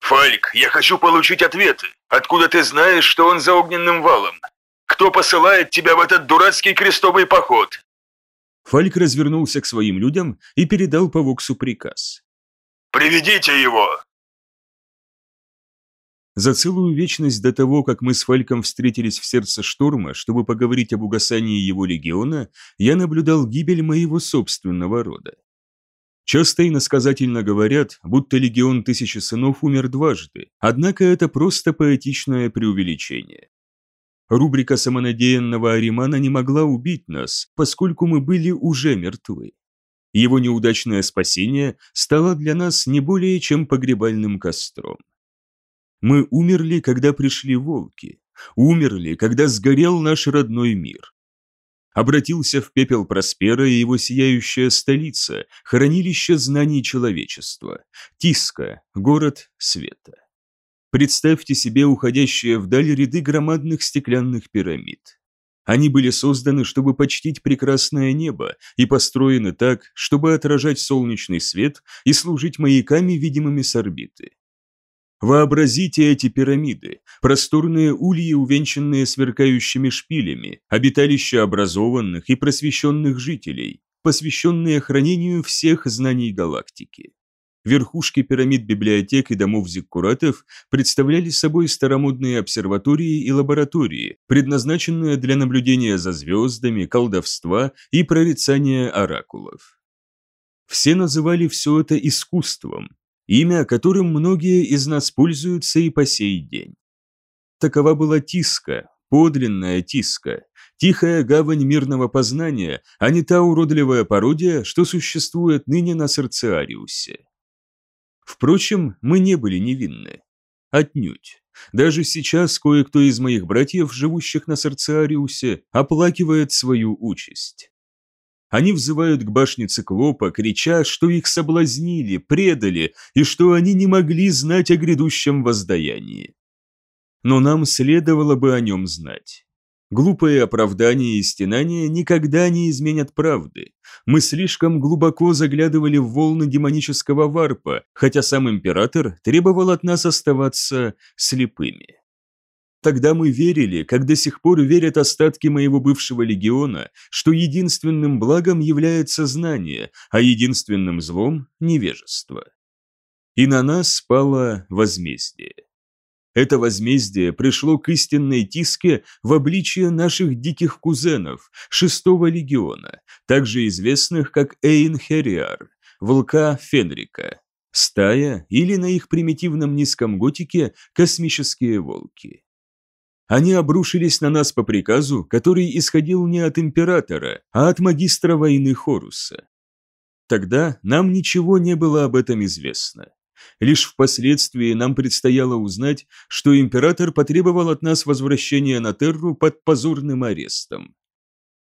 «Фальк, я хочу получить ответы. Откуда ты знаешь, что он за огненным валом? Кто посылает тебя в этот дурацкий крестовый поход?» Фальк развернулся к своим людям и передал по Воксу приказ. «Приведите его!» За целую вечность до того, как мы с Фальком встретились в сердце шторма, чтобы поговорить об угасании его легиона, я наблюдал гибель моего собственного рода. Часто и насказательно говорят, будто легион Тысячи Сынов умер дважды, однако это просто поэтичное преувеличение. Рубрика самонадеянного Аримана не могла убить нас, поскольку мы были уже мертвы. Его неудачное спасение стало для нас не более чем погребальным костром. Мы умерли, когда пришли волки, умерли, когда сгорел наш родной мир обратился в пепел Проспера и его сияющая столица, хранилище знаний человечества, Тиска, город света. Представьте себе уходящие вдаль ряды громадных стеклянных пирамид. Они были созданы, чтобы почтить прекрасное небо и построены так, чтобы отражать солнечный свет и служить маяками, видимыми с орбиты. Вообразите эти пирамиды, просторные ульи, увенчанные сверкающими шпилями, обиталища образованных и просвещенных жителей, посвященные хранению всех знаний галактики. Верхушки пирамид библиотек и домов зиккуратов представляли собой старомодные обсерватории и лаборатории, предназначенные для наблюдения за звездами, колдовства и прорицания оракулов. Все называли все это искусством, имя, которым многие из нас пользуются и по сей день. Такова была Тиска, подлинная Тиска, тихая гавань мирного познания, а не та уродливая пародия, что существует ныне на Серциариусе. Впрочем, мы не были невинны. Отнюдь. Даже сейчас кое-кто из моих братьев, живущих на Серциариусе, оплакивает свою участь. Они взывают к башне циклопа, крича, что их соблазнили, предали и что они не могли знать о грядущем воздаянии. Но нам следовало бы о нем знать. Глупые оправдания и стенания никогда не изменят правды. Мы слишком глубоко заглядывали в волны демонического варпа, хотя сам император требовал от нас оставаться слепыми. Тогда мы верили, как до сих пор верят остатки моего бывшего легиона, что единственным благом является знание, а единственным злом – невежество. И на нас спало возмездие. Это возмездие пришло к истинной тиске в обличие наших диких кузенов, шестого легиона, также известных как Эйн Хериар, волка Фенрика, стая или на их примитивном низком готике космические волки. Они обрушились на нас по приказу, который исходил не от императора, а от магистра войны Хоруса. Тогда нам ничего не было об этом известно. Лишь впоследствии нам предстояло узнать, что император потребовал от нас возвращения на Терру под позорным арестом.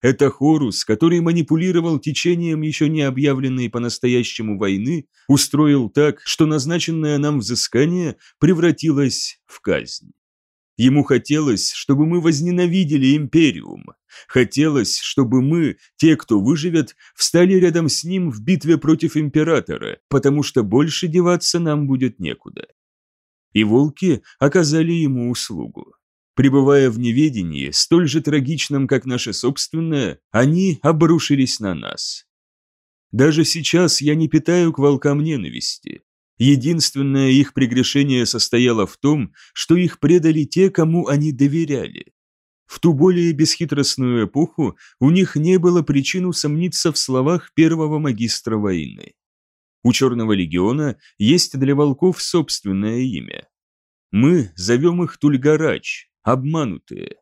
Это Хорус, который манипулировал течением еще не объявленной по-настоящему войны, устроил так, что назначенное нам взыскание превратилось в казнь. Ему хотелось, чтобы мы возненавидели Империум. Хотелось, чтобы мы, те, кто выживет, встали рядом с ним в битве против Императора, потому что больше деваться нам будет некуда. И волки оказали ему услугу. Пребывая в неведении, столь же трагичном, как наше собственное, они обрушились на нас. Даже сейчас я не питаю к волкам ненависти. Единственное их прегрешение состояло в том, что их предали те, кому они доверяли. В ту более бесхитростную эпоху у них не было причин усомниться в словах первого магистра войны. У Черного легиона есть для волков собственное имя. Мы зовем их Тульгарач, обманутые.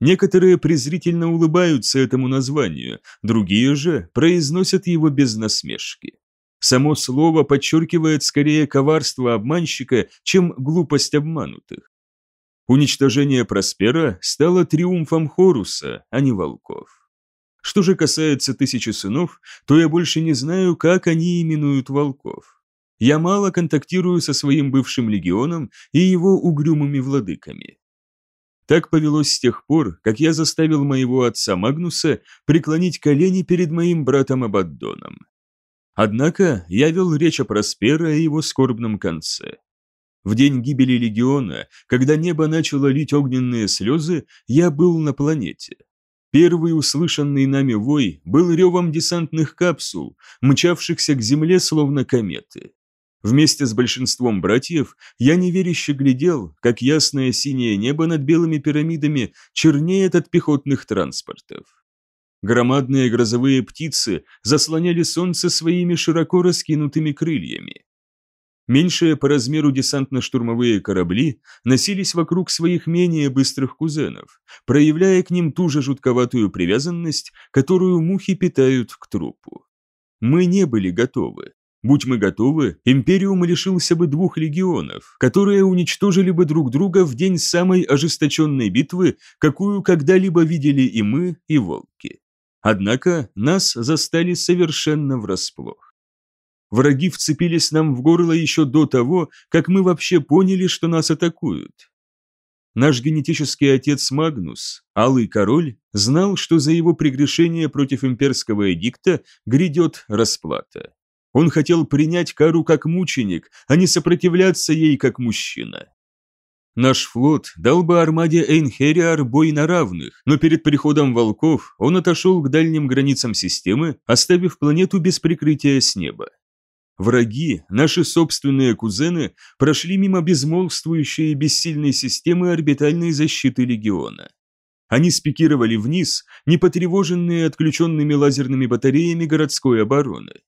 Некоторые презрительно улыбаются этому названию, другие же произносят его без насмешки. Само слово подчеркивает скорее коварство обманщика, чем глупость обманутых. Уничтожение Проспера стало триумфом Хоруса, а не волков. Что же касается тысячи сынов, то я больше не знаю, как они именуют волков. Я мало контактирую со своим бывшим легионом и его угрюмыми владыками. Так повелось с тех пор, как я заставил моего отца Магнуса преклонить колени перед моим братом Абаддоном. Однако я вел речь о Проспера и его скорбном конце. В день гибели легиона, когда небо начало лить огненные слезы, я был на планете. Первый услышанный нами вой был ревом десантных капсул, мчавшихся к земле словно кометы. Вместе с большинством братьев я неверяще глядел, как ясное синее небо над белыми пирамидами чернеет от пехотных транспортов. Громадные грозовые птицы заслоняли солнце своими широко раскинутыми крыльями. Меньшие по размеру десантно-штурмовые корабли носились вокруг своих менее быстрых кузенов, проявляя к ним ту же жутковатую привязанность, которую мухи питают к трупу. Мы не были готовы. Будь мы готовы, Империум лишился бы двух легионов, которые уничтожили бы друг друга в день самой ожесточенной битвы, какую когда-либо видели и мы, и волки. Однако нас застали совершенно врасплох. Враги вцепились нам в горло еще до того, как мы вообще поняли, что нас атакуют. Наш генетический отец Магнус, Алый Король, знал, что за его прегрешение против имперского эдикта грядет расплата. Он хотел принять кару как мученик, а не сопротивляться ей как мужчина. Наш флот дал бы армаде Эйнхериар бой на равных, но перед приходом волков он отошел к дальним границам системы, оставив планету без прикрытия с неба. Враги, наши собственные кузены, прошли мимо безмолвствующей и бессильной системы орбитальной защиты Легиона. Они спикировали вниз, не потревоженные отключенными лазерными батареями городской обороны.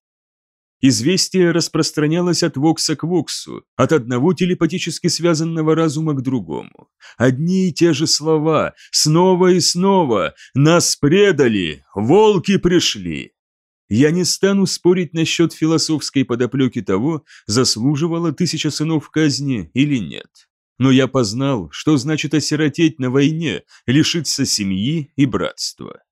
Известие распространялось от вокса к воксу, от одного телепатически связанного разума к другому. Одни и те же слова, снова и снова «Нас предали! Волки пришли!» Я не стану спорить насчет философской подоплеки того, заслуживала тысяча сынов казни или нет. Но я познал, что значит осиротеть на войне, лишиться семьи и братства.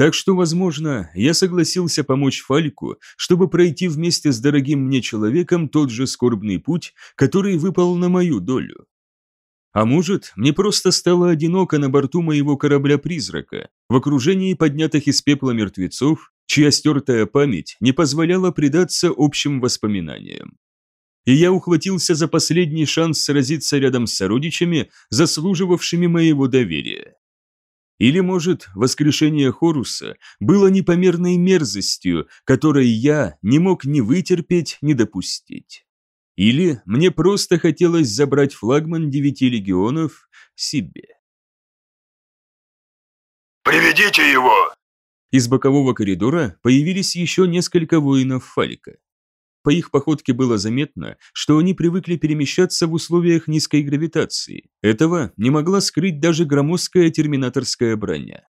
Так что, возможно, я согласился помочь Фальку, чтобы пройти вместе с дорогим мне человеком тот же скорбный путь, который выпал на мою долю. А может, мне просто стало одиноко на борту моего корабля-призрака, в окружении поднятых из пепла мертвецов, чья стертая память не позволяла предаться общим воспоминаниям. И я ухватился за последний шанс сразиться рядом с сородичами, заслуживавшими моего доверия. Или, может, воскрешение Хоруса было непомерной мерзостью, которой я не мог ни вытерпеть, ни допустить. Или мне просто хотелось забрать флагман девяти легионов себе. «Приведите его!» Из бокового коридора появились еще несколько воинов Фалика. По их походке было заметно, что они привыкли перемещаться в условиях низкой гравитации. Этого не могла скрыть даже громоздкая терминаторская броня.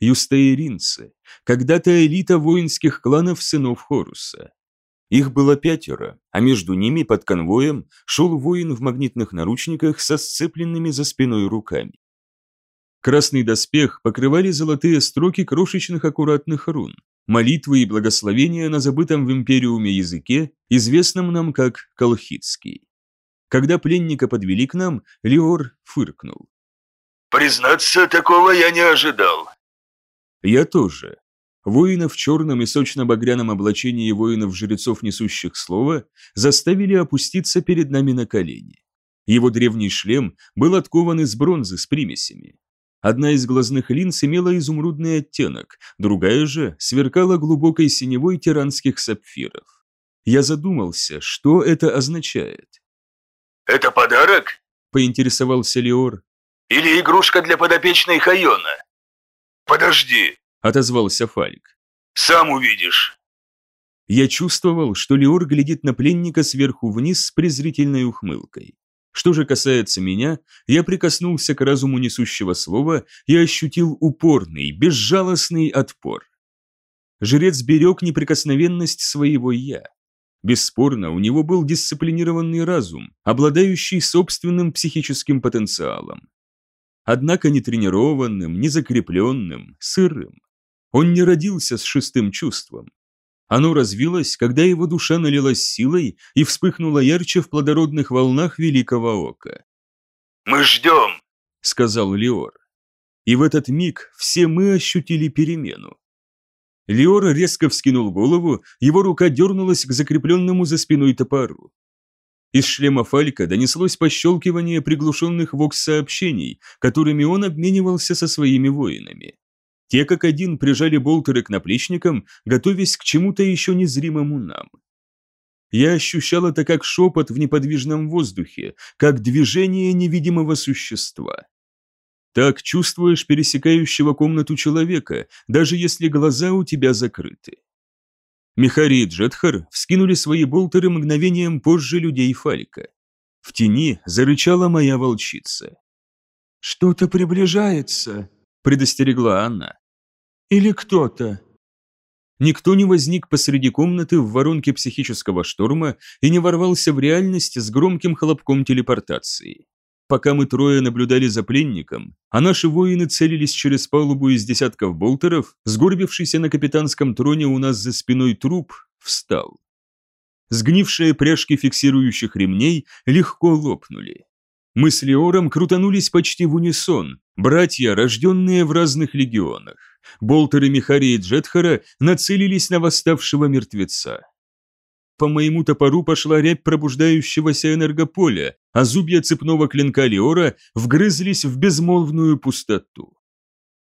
Юстаиринцы, когда-то элита воинских кланов сынов Хоруса. Их было пятеро, а между ними под конвоем шел воин в магнитных наручниках со сцепленными за спиной руками. Красный доспех покрывали золотые строки крошечных аккуратных рун, молитвы и благословения на забытом в Империуме языке, известном нам как колхидский. Когда пленника подвели к нам, Леор фыркнул. «Признаться, такого я не ожидал». «Я тоже». Воинов в черном и сочно-багряном облачении воинов-жрецов, несущих слово, заставили опуститься перед нами на колени. Его древний шлем был откован из бронзы с примесями. Одна из глазных линз имела изумрудный оттенок, другая же сверкала глубокой синевой тиранских сапфиров. Я задумался, что это означает. «Это подарок?» – поинтересовался Леор. «Или игрушка для подопечной Хайона?» «Подожди», – отозвался Фальк. «Сам увидишь». Я чувствовал, что Леор глядит на пленника сверху вниз с презрительной ухмылкой. Что же касается меня, я прикоснулся к разуму несущего слова и ощутил упорный, безжалостный отпор. Жрец берег неприкосновенность своего «я». Бесспорно, у него был дисциплинированный разум, обладающий собственным психическим потенциалом. Однако не тренированным, не закрепленным, сырым. Он не родился с шестым чувством. Оно развилось, когда его душа налилась силой и вспыхнула ярче в плодородных волнах великого ока. «Мы ждем!» — сказал Леор. И в этот миг все мы ощутили перемену. Леор резко вскинул голову, его рука дернулась к закрепленному за спиной топору. Из шлема Фалька донеслось пощелкивание приглушенных вокс-сообщений, которыми он обменивался со своими воинами. Те как один прижали болтеры к наплечникам, готовясь к чему-то еще незримому нам. Я ощущал это как шепот в неподвижном воздухе, как движение невидимого существа. Так чувствуешь пересекающего комнату человека, даже если глаза у тебя закрыты. Михари и Джетхар вскинули свои болтеры мгновением позже людей Фалька. В тени зарычала моя волчица. «Что-то приближается», — предостерегла она. «Или кто-то». Никто не возник посреди комнаты в воронке психического шторма и не ворвался в реальность с громким хлопком телепортации. Пока мы трое наблюдали за пленником, а наши воины целились через палубу из десятков болтеров, сгорбившийся на капитанском троне у нас за спиной труп встал. Сгнившие пряжки фиксирующих ремней легко лопнули. Мы с Леором крутанулись почти в унисон, братья, рожденные в разных легионах. Болтеры Михари и Джетхара нацелились на восставшего мертвеца. По моему топору пошла рябь пробуждающегося энергополя, а зубья цепного клинка Леора вгрызлись в безмолвную пустоту.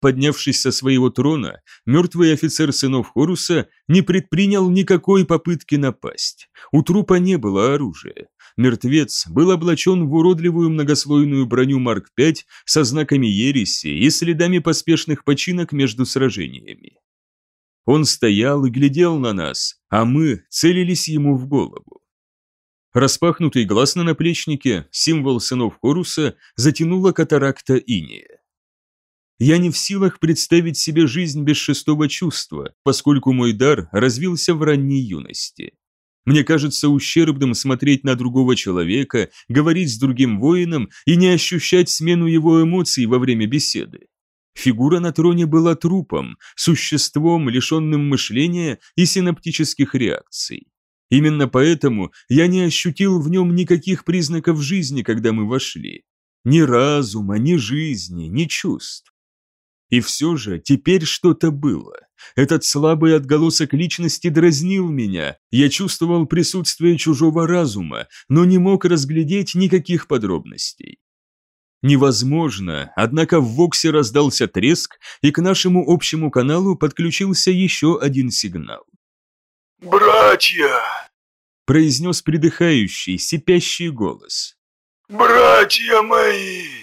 Поднявшись со своего трона, мертвый офицер сынов Хоруса не предпринял никакой попытки напасть. У трупа не было оружия. Мертвец был облачен в уродливую многослойную броню Марк-5 со знаками ереси и следами поспешных починок между сражениями. Он стоял и глядел на нас, а мы целились ему в голову. Распахнутый глаз на наплечнике, символ сынов Хоруса, затянула катаракта иния. Я не в силах представить себе жизнь без шестого чувства, поскольку мой дар развился в ранней юности. Мне кажется ущербным смотреть на другого человека, говорить с другим воином и не ощущать смену его эмоций во время беседы. Фигура на троне была трупом, существом, лишенным мышления и синаптических реакций. Именно поэтому я не ощутил в нем никаких признаков жизни, когда мы вошли. Ни разума, ни жизни, ни чувств. И все же теперь что-то было. Этот слабый отголосок личности дразнил меня. Я чувствовал присутствие чужого разума, но не мог разглядеть никаких подробностей. Невозможно, однако в Воксе раздался треск, и к нашему общему каналу подключился еще один сигнал. «Братья!» – произнес придыхающий, сипящий голос. «Братья мои!»